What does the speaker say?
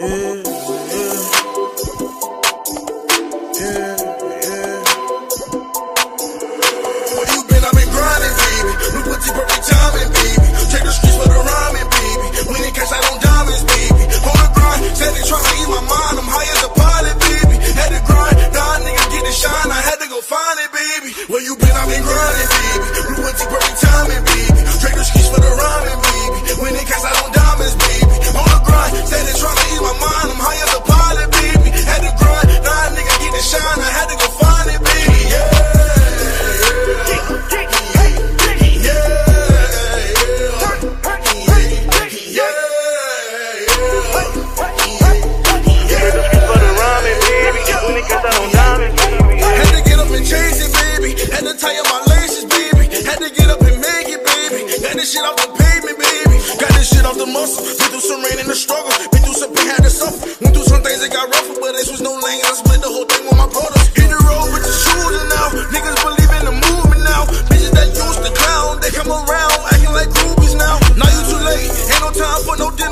Yeah. this shit off the pavement, baby. Got this shit off the muscle. Been through some rain and the struggle. Been through some pain, had to suffer. Went through some things that got rougher, but this was no lane. I split the whole thing with my brothers. Hit the road with the shooter now. Niggas believe in the movement now. Bitches that used to clown, they come around acting like groupies now. Now you too late. Ain't no time for no dinner.